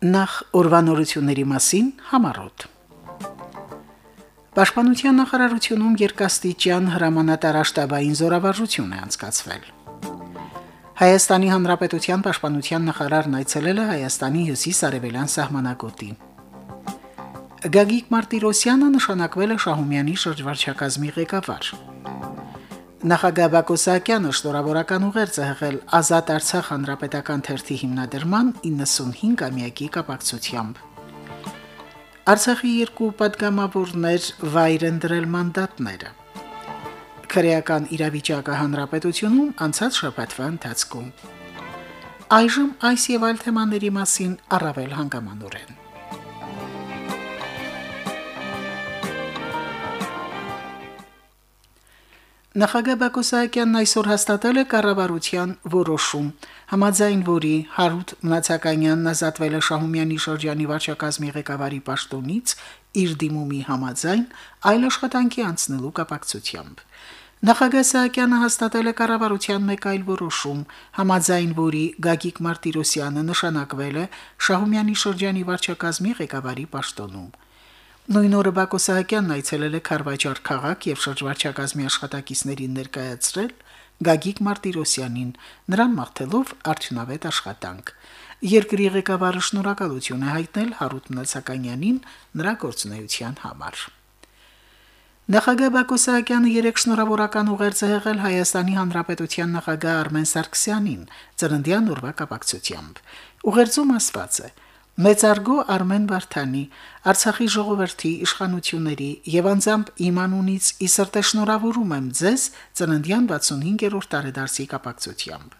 Նախ օրվանորությունների մասին համառոտ։ Պաշտպանության նախարարությունում երկաստիճան հրամանատար աշտաբային զորավարժություն է անցկացվել։ Հայաստանի Հանրապետության պաշտպանության նախարարն այցելել է Հայաստանի հյուսիս-արևելյան սահմանագոտի։ Գագիկ Մարտիրոսյանը նշանակվել է Շահումյանի շրջվարչակազմի ղեկավար։ Նախագահ Բակո Սահակյանը շնորհավորական ուղերձ է հղել Ազատ Արցախ հանրապետական թերթի հիմնադրման 95-ամյակի կապակցությամբ։ Արցախի երկու падգամավորներ վայր են դրել մանդատները։ Քրեական իրավիճակը հանրապետությունում անցած շաբաթվա ընթացքում։ Այժմ այս եւ այլ թեմաների մասին առավել հանգամանորեն։ Նախագահ Բակո Սահակյանն այսօր հաստատել է կառավարության որոշում, համաձայն որի Հարութ Մնացականյանն ազատվել է Շահումյանի շրջանի վարչակազմի ղեկավարի պաշտոնից իր դիմումի համաձայն այլ աշխատանքի անցնելու կապակցությամբ։ Նախագահ Սահակյանը հաստատել է կառավարության մեկ այլ որոշում, համաձայն որի Գագիկ Մարտիրոսյանը նշանակվել է Շահումյանի շրջանի վարչակազմի ղեկավարի պաշտոնում։ Նույն օրը Բակո Սահակյանն այցելել է Խարվաճար քաղաք եւ շրջվարչակազմի աշխատակիցներին ներկայացրել Գագիկ Մարտիրոսյանին, նրան մաղթելով արդյունավետ աշխատանք։ Երկրի ղեկավարը շնորհակալություն է հայտնել Հարութ Մնացականյանին նրա գործունեության համար։ Նախագահ Բակո Սահակյանը երեք շնորհավորական ուղերձ է եղել Հայաստանի Հանրապետության նախագահ Արմեն Սարգսյանին ծննդյան օրվա կապակցությամբ։ Ուղերձում ասված է. Մեծարգո Արմեն Վարդանի Արցախի ժողովրդի իշխանությունների եւ անձամբ իմ անունից ի սրտե շնորհավորում եմ ձեզ ծննդյան 65-րդ տարեդարձի կապակցությամբ։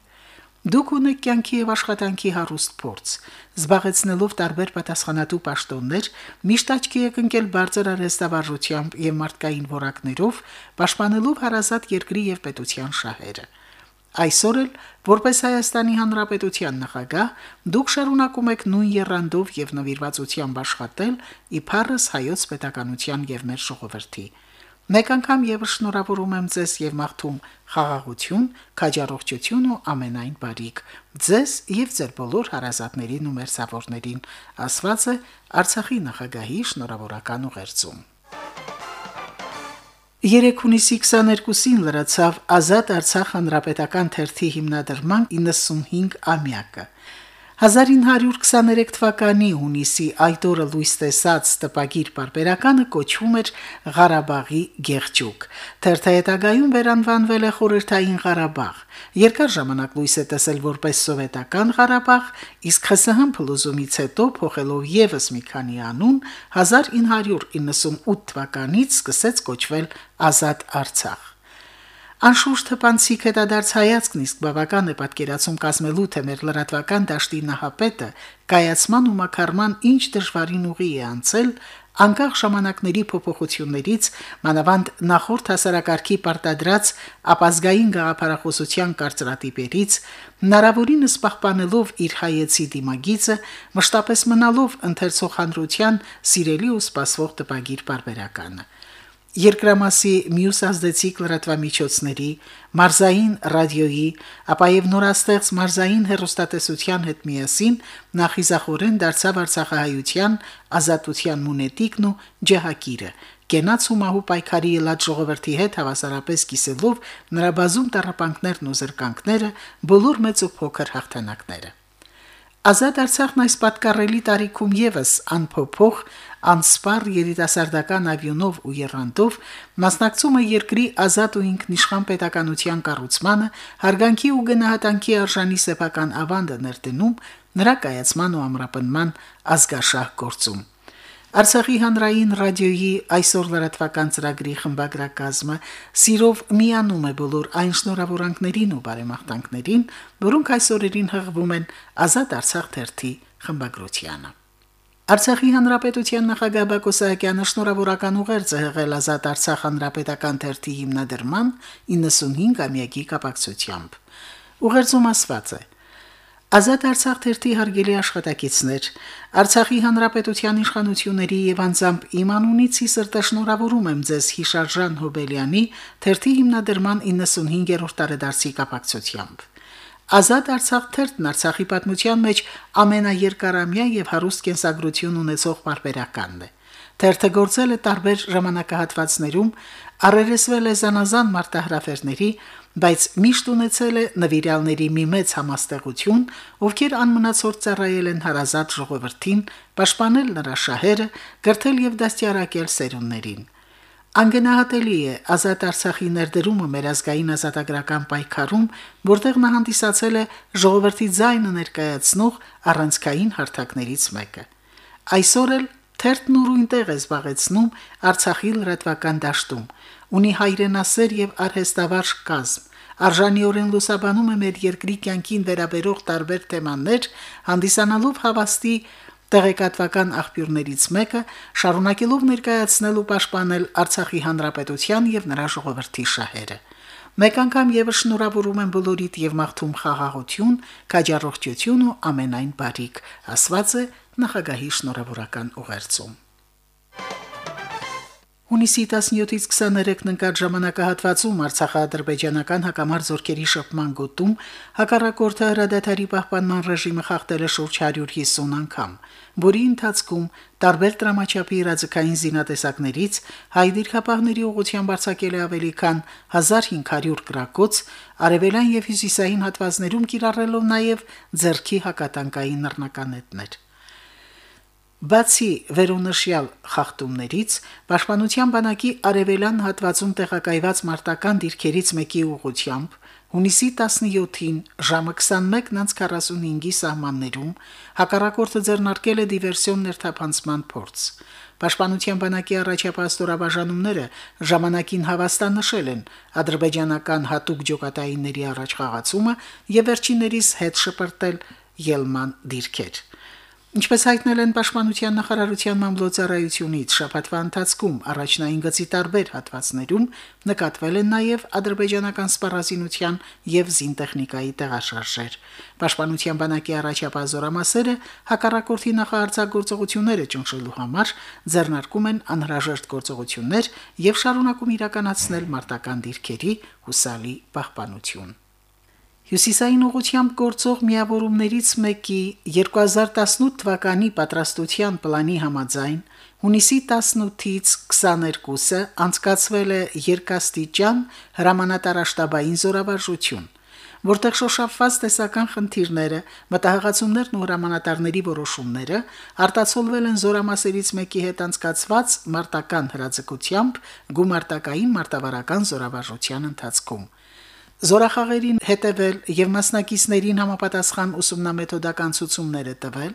Դուք ունեք կյանքի եւ աշխատանքի հարուստ փորձ, զբաղեցնելով տարբեր պատասխանատու պաշտոններ, միշտ աչքի եք ընկել բարձր արհեստավարժությամբ եւ մարդկային որակներով, պաշտպանելով հարազատ երկրի եւ պետության շահերը։ Այսօր էլ, որպես Հայաստանի Հանրապետության նախագահ, դուք շարունակում եք նույն երանդով եւ նվիրվածությամբ աշխատել իբարս հայոց պետականության եւ մեր ժողովրդի։ Մեկ անգամ եւս շնորհավորում եմ ձեզ եւ մաղթում խաղաղություն, քաջառողջություն ու ամենայն բարիք ձեզ եւ ձեր բոլոր հարազատներին ու մերձավորներին, ասված է Արցախի նախագահի շնորհավորական ուղերձում։ 3 հունիսի 22-ին լրացավ Ազատ Արցախ հանրապետական թերթի հիմնադրման 95 ամյակը։ 1923 թվականի հունիսի այդ օրը լույս տեսած տպագիր բարբերականը կոչվում էր Ղարաբաղի Գեղջուկ։ Թերթայետագայում վերանվանվել է Խորհրդային Ղարաբաղ։ Երկար ժամանակ լույս է տեսել որպես սովետական Ղարաբաղ, իսկ ԽՍՀՄ փլուզումից հետո փոխելով եւս մի քանի անուն 1998 թվականից սկսեց կոչվել Ազատ Արցախ։ Անշուշտ հպանցիկ հետադարձ հայացքն իսկ բավական է պատկերացում կազմելու թե մեր լրատվական դաշտի նահապետը կայացման ու մակարման ինչ դժվարին ուղի է անցել անկախ ժամանակների փոփոխություններից մանավանդ նախորդ հասարակարգի պարտադրած ապազգային գաղափարախոսության կարծրատիպերից հնարավորինս պահպանելով իր հայեցի դիմագիծը մշտապես մնալով ընթերցող հանրության սիրելի ու սպասվող տպագիր բարբերականը երկրամասի մյուս ազդեցիկ լրատվամիջոցների, մարզային ռադիոյի, ապա եւ նորաստեղծ մարզային հերոստատեսության հետ միասին նախիզախորեն դարձավ Արցախահայության ազատության մունետիկն ու ջահակիրը, կենաց ու մահու պայքարի ելած ժողովրդի հետ հավասարապես կիսելով նրա բազում տարապանքներն ու զրկանքները, բոլոր մեծ ու փոքր հաղթանակները։ Ազատ Արցախն այս պատկառելի տարիքում եւս անփոփոխ անսպար երիտասարդական ավյունով ու երանդով մասնակցում է երկրի ազատ ու ինքնիշխան պետականության կառուցմանը, հարգանքի ու գնահատանքի արժանի սեփական ավանդը ներդնում նրա կայացման ու ամրապնման ազգաշահ գործում։ Արցախի հանրային ռադիոյի այսօր լրատվական ծրագրի խմբագրակազմը սիրով միանում է բոլոր այն շնորհավորանքներին ու բարեմաղթանքներին, որոնք այսօրերին հղվում են Ազատ Արցախ թերթի խմբագրությանը։ Արցախի հանրապետության նախագահ Բակո Սահակյանը շնորհավորական ուղերձ է հղել Ազատ Արցախ հանրապետական թերթի հիմնադրման 95-ամյակի կապակցությամբ։ Ուղերձում ասված է. Ազատ Արցախ թերթի հարգելի աշխատակիցներ, Արցախի հանրապետության իշխանությունների եւ անձամբ իմ անունից ի սրտե շնորհավորում եմ ձեզ Հիշարժան Հոբելյանի թերթի հիմնադրման 95-րդ տարեդարձի կապակցությամբ։ Ազատ Արցախ թերթն Արցախի պատմության մեջ ամենաերկարամյա եւ հարուստ կենսագրություն ունեցող բարբերականն է։ Թերթը գործել է տարբեր ժամանակահատվածներում, առերեսվել է զանազան մարտահրավերների, բայց միշտ ունեցել է նվիրալների մի մեծ համաստեղություն, ովքեր անմնացորդ ծառայել են հարազատ ժողովրդին, պաշտպանել նրա շահերը, գրթել եւ դաստիարակել սերունդներին։ Անգնահատելի է Ազատ Արցախի ներդրումը մեր ազգային ազատագրական պայքարում, որտեղ նա հանդիսացել է ժողովրդի ձայնը ներկայացնող առանցքային հարթակներից մեկը։ Այսօր էլ թերթն ուրույն տեղ է զբաղեցնում Արցախի լրատվական դաշտում, ունի հայրենասեր եւ արհեստավարժ կազմ, արժանիորեն լուսաբանում է մեր երկրի կյանքին վերաբերող տարբեր թեմաներ, հանդիսանալով հավաստի տեղեկատվական աղբյուրներից մեկը, շարունակելով ներկայացնել ու պաշտպանել Արցախի հանրապետության եւ նրա ժողովրդի շահերը։ Մեկ անգամ եւս շնորհավորում եմ բոլորիդ եւ մաղթում խաղաղություն, քաջառողջություն ու ամենայն բարիք, ասված է նախագահի շնորհավորական ուղերձում։ Հունիսի 17-ից 23-ն ընկած ժամանակահատվածում Արցախա-ադրբեջանական հակամարտ զորքերի շփման գոտում հակառակորդը հրադադարի պահպանման ռեժիմը խախտել է շուրջ 150 անգամ, որի ընթացքում տարբեր դրամաչափի իրազեկային զինատեսակներից հայ դիրքապահների ուղղությամբ արձակել է ավելի քան 1500 գրակոց, արևելյան եւ հյուսիսային հատվածներում կիրառելով նաեւ ձերքի հակատանկային նռնականետներ։ Բացի վերոնշյալ խախտումներից, Պաշտպանության բանակի արևելյան հատվածում տեղակայված մարտական դիրքերից մեկի ուղությամբ հունիսի 17-ին ժամը 21:45-ի սահմաններում հակառակորդը ձեռնարկել է դիվերսիոն ներթափանցման փորձ։ Պաշտպանության բանակի առաջապատстоրաբաժանումները ժամանակին հավաստան նշել են. ադրբեջանական հատուկ ջոկատայինների առաջխաղացումը եւ վերջիններիս հետ շպրտել ելման դիրքեր։ Ինչպես հայտնել են Պաշտպանության նախարարության մամլոյցարայությունից, շաբաթվա ընթացքում առաջնային գծի տարբեր հատվածներում նկատվել են նաև ադրբեջանական սպառազինության եւ զինտեխնիկայի տեղաշարժեր։ Պաշտպանության բանակի առաջապահ զորամասերը հակառակորդի նախարարցագործողությունները ճնշելու համար ձեռնարկում են անհրաժեշտ գործողություններ եւ շարունակում իրականացնել մարտական դիրքերի հուսալի պահպանություն։ Հյուսիսային ուղությամբ գործող միավորումներից մեկի 2018 թվականի պատրաստության պլանի համաձայն հունիսի 18-ից 22-ը անցկացվել է երկաստիճան հրամանատարաշտաբային զորավարժություն, որտեղ շոշափված տեսական խնդիրները, մտահղացումներն ու հրամանատարների որոշումները արտացոլվել են զորամասերից մեկի հետ անցկացված մարտական հրաձգությամբ գումարտակային մարտավարական զորավարժության ընթացքում։ Զորախաղերին հետևել եւ մասնակիցներին համապատասխան ուսումնամեթոդական ցուցումներ է տվել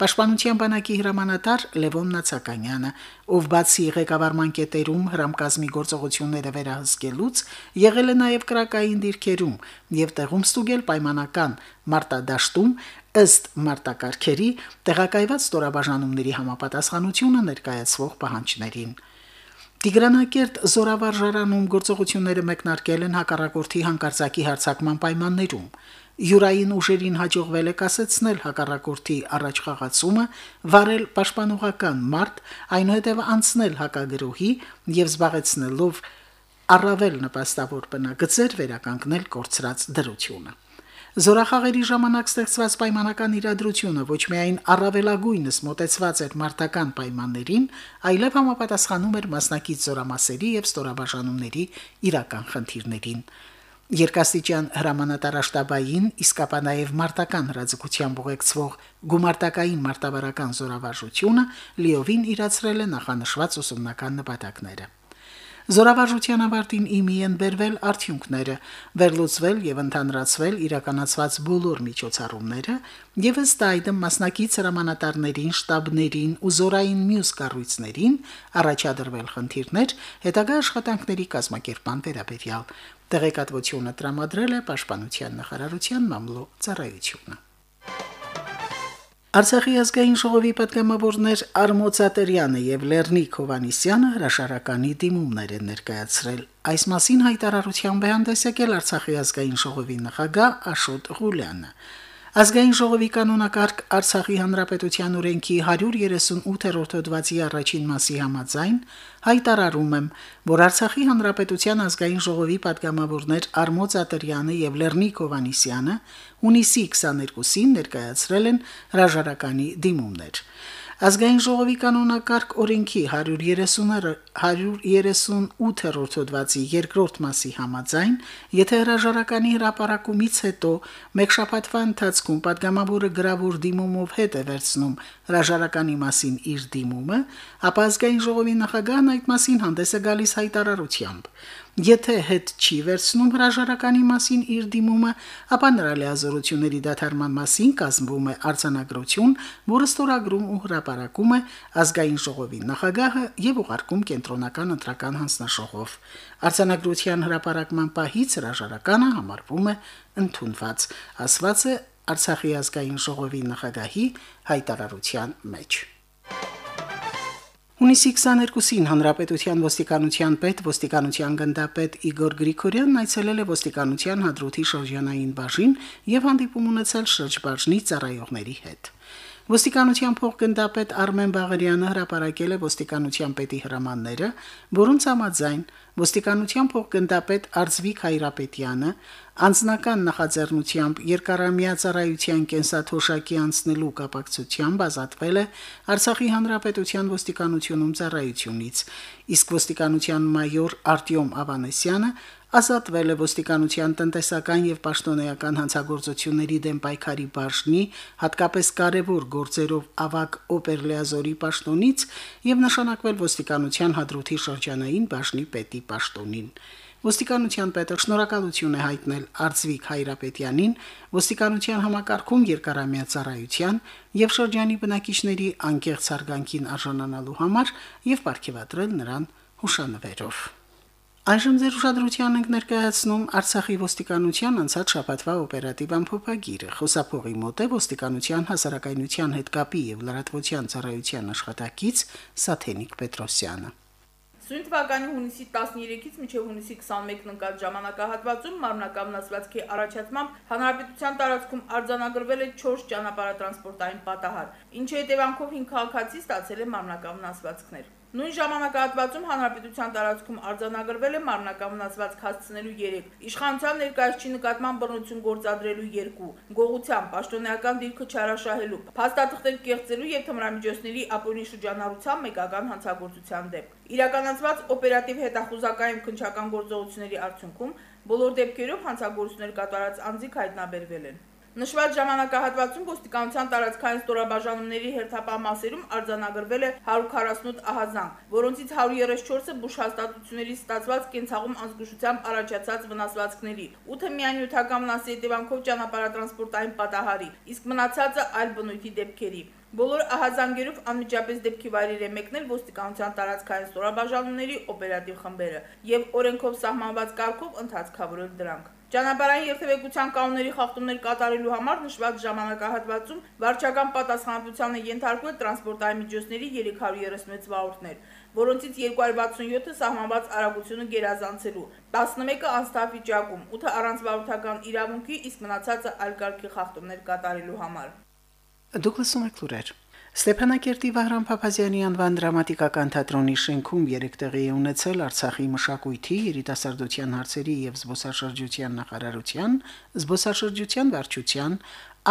Պաշտպանության բանակի հրամանատար Լևոն Նացականյանը, ով բացի ղեկավարման կետերում հրամկազմի գործողությունները վերահսկելուց, եղել է նաև քրակային դիրքերում եւ տեղում ստուգել պայմանական մարտադաշտում ըստ մարտակարգերի տեղակայված ստորաբաժանումների համապատասխանությունը ներկայացվող պահանջներին։ Տիգրանակերտ զորավարժարանում գործողությունները մեկնարկել են հակառակորդի հանկարծակի հարձակման պայմաններում։ Յուրային ուժերին հաջողվել է կասեցնել հակառակորդի առաջխաղացումը, վարել պաշտպանողական մարտ, այնուհետև անցնել հակագրոհի եւ զբաղեցնելով առավել նպաստավոր բնագծեր վերականգնել կորցրած դրությունը։ Զորախաղերի ժամանակ ստեղծված պայմանական իրադրությունը ոչ միայն առավելագույնս մոտեցված էր մարտական պայմաններին, այլև համապատասխանում էր մասնակից զորամասերի եւ ստորաբաժանումների իրական խնդիրներին։ Երկաստիճան հրամանատարաշտաբային, իսկապա նաև մարտական հրաձգությամբ ուղեկցվող գումարտակային մարտավարական զորավարժությունը լիովին իրացրել է նախանշված ուսումնական նպատակները։ Զորավարժության ավարտին իմի են բերվել արդյունքները, վերլուծվել եւ ընդհանրացվել իրականացված բոլոր միջոցառումները եւ ըստ այդմ մասնակից հրամանատարներին, շտաբներին ու զորային մյուս կառույցներին առաջադրվել խնդիրներ հետագա աշխատանքների կազմակերպման վերաբերյալ։ Տեղեկատվությունը տրամադրել է Պաշտպանության նախարարության մամլո ծառայությունը։ Արցախի ազգային ժողովի պատգամավորներ Արմոծատրյանը եւ Լեռնիկ Հովանիսյանը հրաշարականի դիմումներ են ներկայացրել։ Այս մասին հայտարարությամբ հանդես եկել Արցախի ազգային ժողովի նախագահ Աշոտ Ղուլյանը։ Ազգային ժողովի կանոնակարգ Արցախի Հանրապետության օրենքի 138-րդ հոդվածի առաջին մասի համաձայն հայտարարում եմ, որ Արցախի Հանրապետության ազգային ժողովի падգամավորներ Արմոց Ատրյանը եւ Լեռնիկ Հովանիսյանը հունիսի 22-ին ներկայացրել են հրաժարականի դիմումներ։ Ազգային ժողովի կանոնակարգ օրենքի 138-րդ հոդվածի երկրորդ մասի համաձայն, եթե հրաժարականի հրապարակումից հետո մեկ շաբաթվա ընթացքում падգամավորը գրավոր դիմումով հետ է վերցնում հրաժարականի մասին իր դիմումը, ապա ազգային ժողովի նախագահն այդ մասին հանդես է գալիս հայտարարությամբ։ Եթե հետ չի վերցնում հրաժարականի մասին իր դիմումը, ապա նրա լիազորությունների դադարման մասին կազմվում է արձանագրություն, որը ստորագրում ու հրապարակում է ազգային ժողովի նախագահը եւ ուղարկում կենտրոնական ընտրական հանձնաշողով։ Արձանագրության հրապարակման պահից հրաժարականը համարվում է ընդունված, ասված է Արցախի ազգային ժողովի նախագահի հայտարարության մեջ։ Հունիսի 22-ին Հանրապետության ոստիկանության պետ ոստիկանության գնդապետ Իգոր Գրիգորյանն այցելել է ոստիկանության հադրութի շրջանային բաժին եւ հանդիպում ունեցել շրջբաժնի ծառայողների հետ։ Ոստիկանության փոխգնդապետ Արմեն Բաղարյանը հրապարակել է ոստիկանության պետի հրամանները, որոնց համաձայն ոստիկանության փոխգնդապետ Արծվիկ Հայրապետյանը անձնական նախաձեռնությամբ երկարամյա ծառայության կենսաթոշակի անցնելու կապակցությամբ ազատվել է Արցախի հանրապետության ոստիկանությունում ծառայությունից, իսկ ոստիկանության մայոր Արտյոմ Ավանեսյանը ազատվել է ոստիկանության տնտեսական եւ պաշտոնեական հանցագործությունների դեմ պայքարի բաժնի, հատկապես կարևոր գործերով ավակ օպերլիազորի պաշտոնից եւ նշանակվել ոստիկանության հադրութի շրջանային բաժնի պետի պաշտոնին։ Ոստիկանության պետը շնորհակալություն է հայտնել Արծվիկ Հայրապետյանին ոստիկանության համակարգում երկարամյա ծառայության եւ շրջանի բնակիչների անկեղծ հարգանքին արժանանալու համար եւ ապարգևատրել նրան հուշանվերով։ Այժմ ձեր ուշադրության ենք ներկայացնում Արցախի ոստիկանության անցած շաբաթվա օպերատիվ ամփոփագիրը։ Խոսափողի մոտ է ոստիկանության հասարակայնության հետ կապի եւ լրատվության ծառայության աշխատակից Սաթենիկ Պետրոսյանը։ Սույն թվականի հունիսի 13-ից մինչև հունիսի 21-ն ընկած ժամանակահատվածում մարմնակամնացվածքի առաջացմամբ հանրապետության տարածքում արձանագրվել է 4 ճանապարհատրանսպորտային պատահար, ինչի հետևանքով 5 քաղաքացի ստացել է մարմնակամնացվածքներ։ Նույն ժամանակահատվածում հանրապետության տարածքում արձանագրվել է մարմնական վնասվածք հասցնելու 3, իշխանության ներկայացուցի նկատմամբ բռնություն գործադրելու 2, գողության, պաշտոնեական դիրքը չարաշահելու, փաստաթղթեր կեղծելու եւ թմրամիջոցների ապօրինի շրջանառության մեկական հանցագործության դեպք։ Իրականացված օպերատիվ հետախուզական քնչական գործողությունների արդյունքում բոլոր դեպքերով հանցագործություններ կատարած անձիկ հայտնաբերվել են։ Նշված ժամանակահատվածում ոստիկանության տարածքային ստորաբաժանումների հերթապահ մասերում արձանագրվել է 148 ահազանգ, որոնցից 134-ը բուժհաստատությունների ստացված կենցաղում անզգուշությամբ առաջացած վնասվածքների, 8-ը միանյութական վնասի հետևանքով ճանապարհատրանսպորտային պատահարի, իսկ մնացածը այլ բնույթի դեպքերի։ Բոլոր ահազանգերով անմիջապես դեպքի վայրեր է մեկնել ոստիկանության տարածքային ստորաբաժանումների օպերատիվ խմբերը եւ օրենքով սահմանված կարգով ընդհանցքավորել դրանք։ Ճանապարհային երթևեկության կանոնների խախտումներ կատարելու համար նշված ժամանակահատվածում վարչական պատասխանատվության է ենթարկվել տրանսպորտային միջոցների 336 վարորդներ, որոնցից 267-ը սահմանված արագությունը գերազանցելու, 11-ը անստավ վիճակում, 8-ը առանց վարորդական իրավունքի, իսկ մնացածը այլ կարգի խախտումներ կատարելու համար։ Դուք լսում եք լուրեր։ Ստեփանակերտի Վահրամ Փափազյանի անվան դրամատիկական թատրոնի շենքում երեք տեղի է ունեցել Արցախի մշակույթի, երիտասարդության հարցերի եւ զբոսաշրջության նախարարության, զբոսաշրջության վարչության,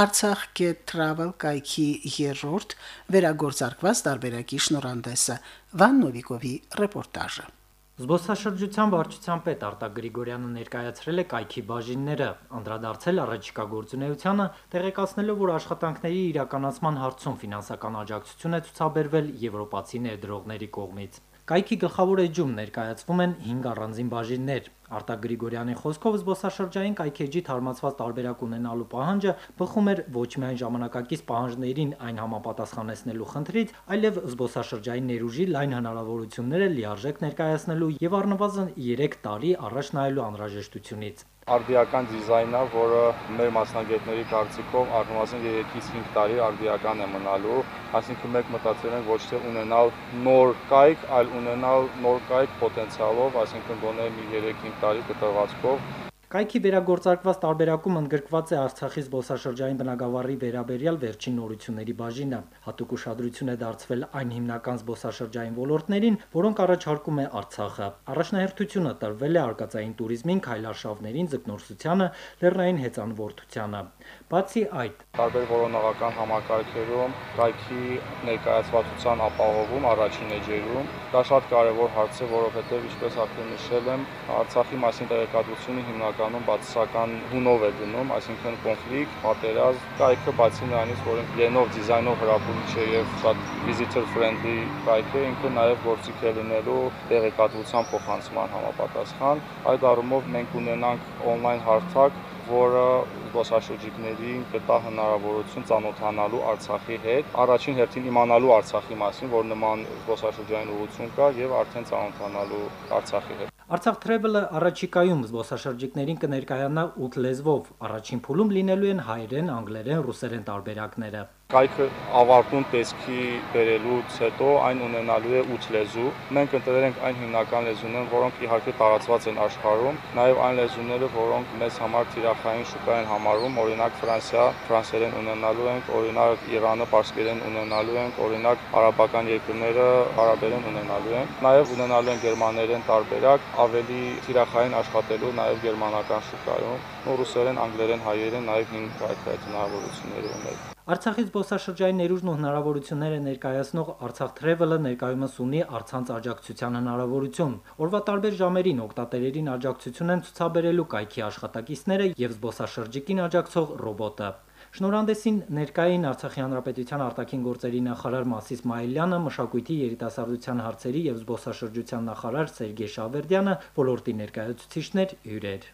Արցախ Get Travel կայքի երրորդ վերագործարկված տարբերակի շնորհանդեսը Վան Նովիկովի ռեպորտաժը։ Զբոսաշրջության վարչության պետ Արտակ Գրիգորյանը ներկայացրել է կայքի բաժինները, անդրադարձել առաջիկա գործունեությանը, տեղեկացնելով, որ աշխատանքների իրականացման հարցում ֆինանսական աջակցություն է ցուցաբերվել եվրոպացի ներդրողների կողմից։ Կայքի գլխավոր էջում ներկայացվում են 5 առանձին բաժիններ։ Արտակ Գրիգորյանի խոսքով զբոսաշրջային կայքեջի թարմացված տարբերակ ունենալու պահանջը բխում էր ոչ միայն ժամանակակից պահանջներին այն համապատասխանեցնելու խնդրից, այլև զբոսաշրջային ներուժի լայն հնարավորությունները լիարժեք ներկայացնելու եւ առնվազն 3 տարի առաջ նայելու անհրաժեշտությունից արդիական դիզայնը, որը մեր մասնագետների կարծիքով առնվազն 3-ից 5 տարի արդիական է մնալու, այսինքն մենք մտածել ենք ոչ թե ունենալ նոր կայք, այլ ունենալ նոր կայք պոտենցիալով, այսինքն գոնե մի 3-5 տարի կտրվածքով Կայքի վերագործարկված տարբերակում ընդգրկված է Արցախի զբոսաշրջային բնակավարի վերաբերյալ վերջին նորությունների բաժինը։ Հատուկ ուշադրություն է դարձվել այն հիմնական զբոսաշրջային ոլորտներին, որոնք առաջարկում է Արցախը։ Առաջնահերթությունը տրվել է արկածային туриզմին, քայլարշավներին, ձկնորսությանը, լեռնային հեծանվորդությանը։ Բացի այդ, տարբեր որոնողական համակարգերում կայքի ներկայացվածության ապահովում առաջին էջերում դա շատ կարևոր հարց է, որովհետև ինչպես արդեն նշել եմ, Արցախի մասին տեղեկատվությունը հիմնականում բացասական հունով է գնում, այսինքն կոնֆլիկտ, պատերազմ, կայքը բացի նրանից, որ լինելով դիզայնով հրապուրիչ է եւ շատ visitor friendly կայք է, ինքը նաեւ գործիք է լինելու տեղեկատվության փոխանցման համապատասխան։ Այդ առումով մենք ունենանք on-line հարթակ, որը զբոսաշրջիկներին կտա հնարավորություն ծանոթանալու Արցախի հետ, առաջին հերթին իմանալու Արցախի մասին, որ նման զբոսաշրջային ուղղություն կա եւ արդեն ծանոթանալու Արցախի հետ։ Արցախ Travel-ը առաջիկայում զբոսաշրջիկներին կներկայանա 8 լեզվով։ Առաջին փուլում լինելու են հայերեն, անգլերեն, ռուսերեն տարբերակները։ Կայքը ավարտուն տեսքի բերելուց հետո այն ունենալու է 8 լեզու։ Մենք ընտրել ենք այն հիմնական լեզուներն, որոնք իհարկե տարածված են աշխարհում, նաև այն լեզուները, որոնք մեզ համար թիրախային շուկա են համարվում, օրինակ Ֆրանսիա, ֆրանսերեն ունենալու ենք, օրինակ Իրանը, պարսկերեն ունենալու ենք, օրինակ արաբական երկրները արաբերեն ունենալու ենք։ Նաև ունենալու են գերմաներեն տարբերակ, ավելի թիրախային աշխատելու նաև գերմանական շուկայում, ռուսերեն, անգլերեն, հայերեն նաև 5 կայք այդ հնարավորությունները ունենք։ Արցախի զբոսաշրջային ներուժն ու հնարավորությունները ներկայացնող Արցախ Travel-ը ներկայումս ունի արցանց աջակցության հնարավորություն։ Օրվա տարբեր ժամերին օկտատերերին աջակցություն են ցուցաբերելու կայքի աշխատակիցները եւ զբոսաշրջիկին աջակցող ռոբոտը։ Շնորհանդեսին ներկային Արցախի հանրապետության արտաքին գործերի նախարար Մասիս Մայլյանը, մշակույթի երիտասարդության հարցերի եւ զբոսաշրջության նախարար Սերգեյ Շավերդյանը, ոլորտի ներկայացուցիչներ հյուրեր։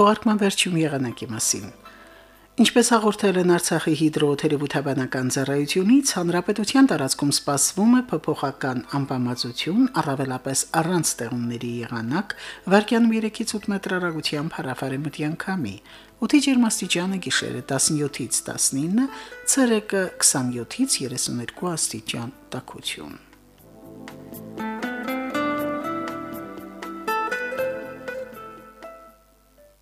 Թողարկման վերջում եղանակի մասին։ Ինչպես հաղորդել են Արցախի հիդրոթերապևտաբանական ծառայությունից, հանրապետության տարածքում սպասվում է փոփոխական անբավարարություն, առավելապես առանց ստեղումների եղանակ, վարկյանում 3-ից 8 մետր հեռագությամբ հարավարեմտյան քամի։ Օդի ջերմաստիճանը գիշերը 17-ից 19, ցերեկը 27-ից 32 աստիճան տաքություն։